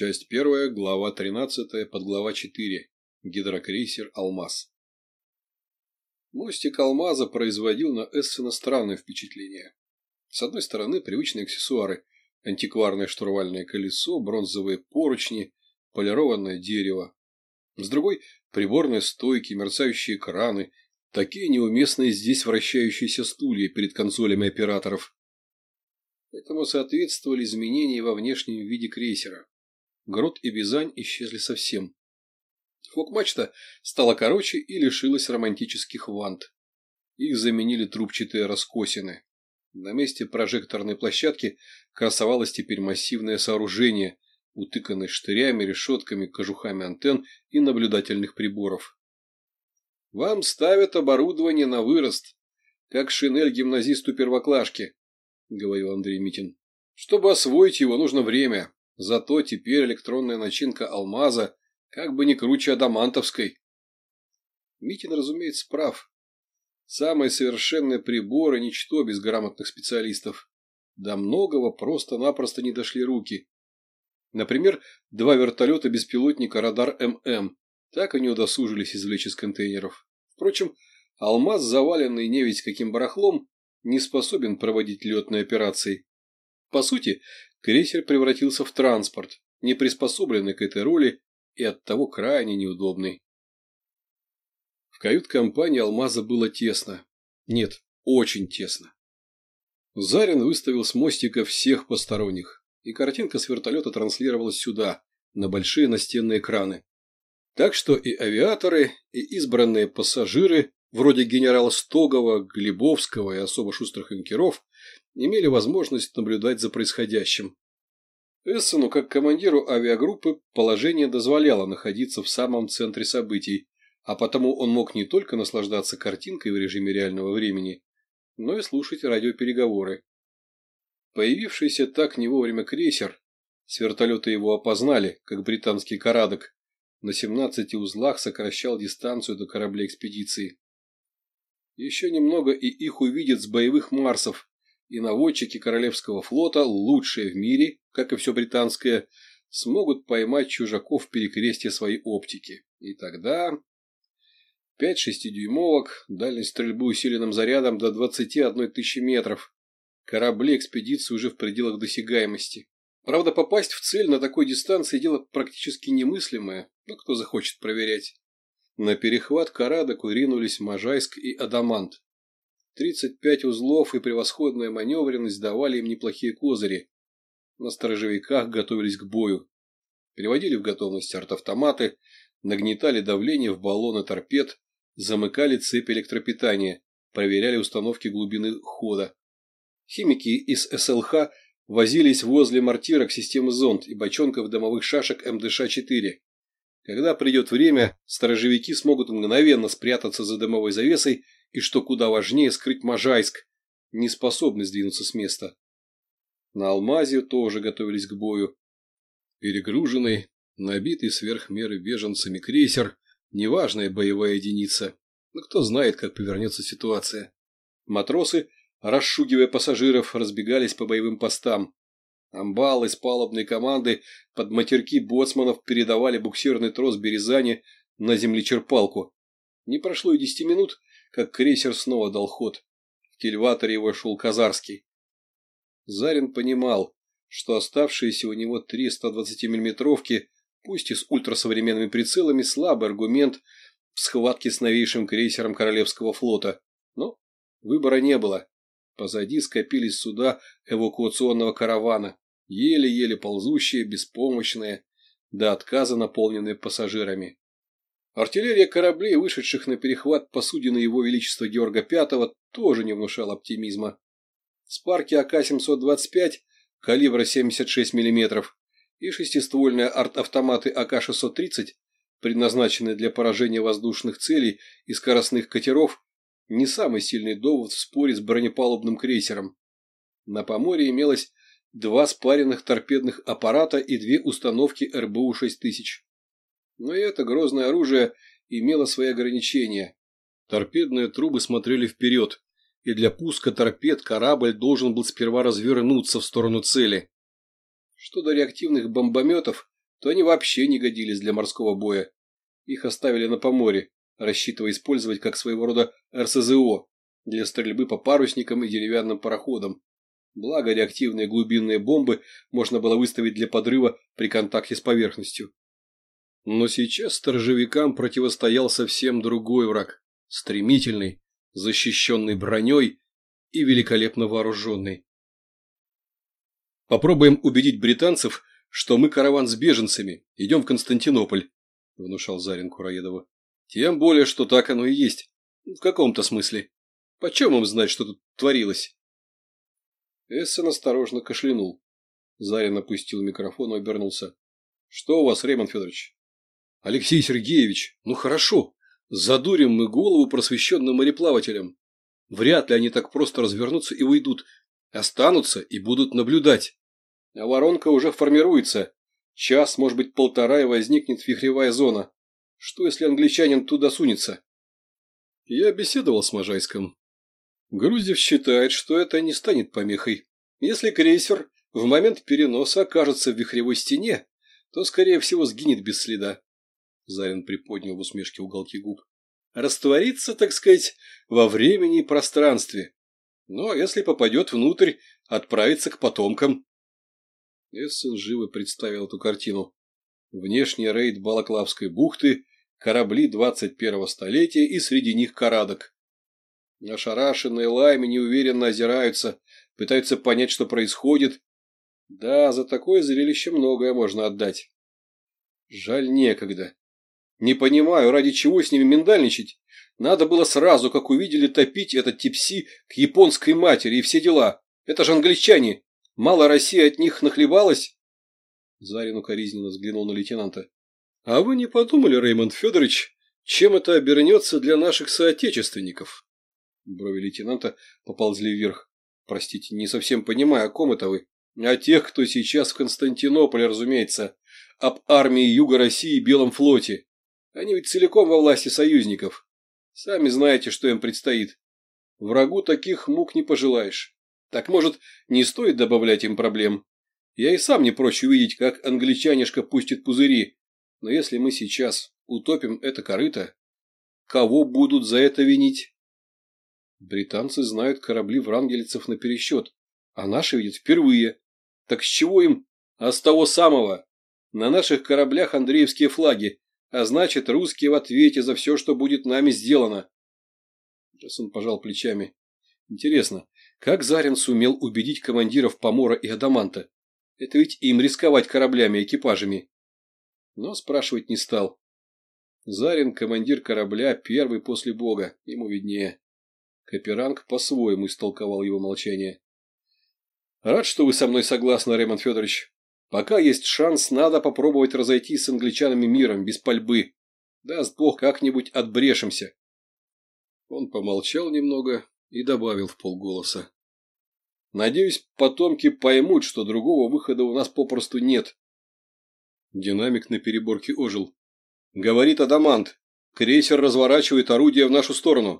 Часть первая, глава 13, подглава 4. Гидрокрейсер «Алмаз». Мостик «Алмаза» производил на Эссена странное впечатление. С одной стороны, привычные аксессуары – антикварное штурвальное колесо, бронзовые поручни, полированное дерево. С другой – приборные стойки, мерцающие краны, такие неуместные здесь вращающиеся стулья перед консолями операторов. Этому соответствовали изменения во внешнем виде крейсера. Грот и Бизань исчезли совсем. Фок-мачта стала короче и лишилась романтических вант. Их заменили трубчатые раскосины. На месте прожекторной площадки красовалось теперь массивное сооружение, утыканное штырями, решетками, кожухами антенн и наблюдательных приборов. «Вам ставят оборудование на вырост, как шинель гимназисту первоклашки», — говорил Андрей Митин. «Чтобы освоить его, нужно время, зато теперь электронная начинка алмаза как бы не круче адамантовской». Митин, разумеется, прав. Самые совершенные приборы – ничто без грамотных специалистов. До многого просто-напросто не дошли руки. Например, два вертолета-беспилотника «Радар ММ» так и не удосужились извлечь из контейнеров. Впрочем, алмаз, заваленный не ведь каким барахлом, не способен проводить летные операции. По сути, крейсер превратился в транспорт, не приспособленный к этой роли и оттого крайне неудобный. В кают-компании «Алмаза» было тесно. Нет, очень тесно. Зарин выставил с мостика всех посторонних, и картинка с вертолета транслировалась сюда, на большие настенные экраны. Так что и авиаторы, и избранные пассажиры, вроде генерала Стогова, Глебовского и особо шустрых инкеров, имели возможность наблюдать за происходящим. Эссену, как командиру авиагруппы, положение дозволяло находиться в самом центре событий, а потому он мог не только наслаждаться картинкой в режиме реального времени, но и слушать радиопереговоры. Появившийся так не вовремя крейсер, с вертолета его опознали, как британский «Карадок», на 17 узлах сокращал дистанцию до кораблей экспедиции. Еще немного и их увидят с боевых Марсов, и наводчики Королевского флота, лучшие в мире, как и все британское, смогут поймать чужаков в перекрестие своей оптики. И тогда... Пять шестидюймовок, дальность стрельбы усиленным зарядом до 21 тысячи метров. Корабли экспедиции уже в пределах досягаемости. Правда, попасть в цель на такой дистанции дело практически немыслимое, но кто захочет проверять. На перехват Карадаку ринулись Можайск и Адамант. 35 узлов и превосходная маневренность давали им неплохие козыри. На сторожевиках готовились к бою. Переводили в готовность артавтоматы, нагнетали давление в баллоны торпед, замыкали цепь электропитания, проверяли установки глубины хода. Химики из СЛХ возились возле мортирок системы зонд и бочонков дымовых шашек МДШ-4. Когда придет время, сторожевики смогут мгновенно спрятаться за дымовой завесой и, что куда важнее, скрыть Можайск, не способный сдвинуться с места. На Алмазе тоже готовились к бою. Перегруженный, набитый сверх меры беженцами крейсер – Неважная боевая единица. Но кто знает, как повернется ситуация. Матросы, расшугивая пассажиров, разбегались по боевым постам. Амбалы с палубной команды под матерки боцманов передавали буксирный трос Березани на землечерпалку. Не прошло и десяти минут, как крейсер снова дал ход. В кильваторе его Казарский. Зарин понимал, что оставшиеся у него три 120-миллиметровки пусть и с ультрасовременными прицелами, слабый аргумент в схватке с новейшим крейсером Королевского флота. Но выбора не было. Позади скопились суда эвакуационного каравана, еле-еле ползущие, беспомощные, до отказа наполненные пассажирами. Артиллерия кораблей, вышедших на перехват посудины Его Величества Георга V, тоже не внушала оптимизма. Спарки АК-725 калибра 76 мм и шестиствольные арт-автоматы АК-630, предназначенные для поражения воздушных целей и скоростных катеров, не самый сильный довод в споре с бронепалубным крейсером. На Поморье имелось два спаренных торпедных аппарата и две установки РБУ-6000. Но и это грозное оружие имело свои ограничения. Торпедные трубы смотрели вперед, и для пуска торпед корабль должен был сперва развернуться в сторону цели. Что до реактивных бомбометов, то они вообще не годились для морского боя. Их оставили на поморе, рассчитывая использовать как своего рода РСЗО для стрельбы по парусникам и деревянным пароходам. Благо реактивные глубинные бомбы можно было выставить для подрыва при контакте с поверхностью. Но сейчас сторожевикам противостоял совсем другой враг, стремительный, защищенный броней и великолепно вооруженный. Попробуем убедить британцев, что мы караван с беженцами, идем в Константинополь, — внушал Зарин Кураедову. Тем более, что так оно и есть. В каком-то смысле. Почем им знать, что тут творилось? Эссен осторожно кашлянул. Зарин опустил микрофон и обернулся. — Что у вас, Ремон Федорович? — Алексей Сергеевич, ну хорошо. Задурим мы голову просвещенным мореплавателям. Вряд ли они так просто развернутся и уйдут. Останутся и будут наблюдать. А воронка уже формируется. Час, может быть, полтора, и возникнет вихревая зона. Что, если англичанин туда сунется? Я беседовал с Можайском. Груздев считает, что это не станет помехой. Если крейсер в момент переноса окажется в вихревой стене, то, скорее всего, сгинет без следа. Зарин приподнял в усмешке уголки губ. Растворится, так сказать, во времени и пространстве. Но если попадет внутрь, отправится к потомкам. Эссен живо представил эту картину. Внешний рейд Балаклавской бухты, корабли 21-го столетия и среди них карадок. Ошарашенные лайми неуверенно озираются, пытаются понять, что происходит. Да, за такое зрелище многое можно отдать. Жаль, некогда. Не понимаю, ради чего с ними миндальничать. Надо было сразу, как увидели, топить этот типси к японской матери и все дела. Это же англичане. Мало России от них нахлебалась? Зарин укоризненно взглянул на лейтенанта. А вы не подумали, Реймонд Федорович, чем это обернется для наших соотечественников? Брови лейтенанта поползли вверх. Простите, не совсем понимаю, о ком это вы. О тех, кто сейчас в Константинополе, разумеется. Об армии Юга России и Белом флоте. Они ведь целиком во власти союзников. Сами знаете, что им предстоит. Врагу таких мук не пожелаешь. Так, может, не стоит добавлять им проблем? Я и сам не прочь увидеть, как англичанишка пустит пузыри. Но если мы сейчас утопим это корыто, кого будут за это винить? Британцы знают корабли врангелицев напересчет, а наши видят впервые. Так с чего им? А с того самого. На наших кораблях Андреевские флаги, а значит, русские в ответе за все, что будет нами сделано. Джессон пожал плечами. Интересно, как Зарин сумел убедить командиров Помора и Адаманта? Это ведь им рисковать кораблями и экипажами. Но спрашивать не стал. Зарин, командир корабля, первый после бога, ему виднее. Каперанг по-своему истолковал его молчание. «Рад, что вы со мной согласны, Ремон Федорович. Пока есть шанс, надо попробовать разойтись с англичанами миром, без пальбы. Даст бог, как-нибудь отбрешемся. Он помолчал немного и добавил вполголоса. Надеюсь, потомки поймут, что другого выхода у нас попросту нет. Динамик на переборке ожил. Говорит Адамант. Крейсер разворачивает орудие в нашу сторону.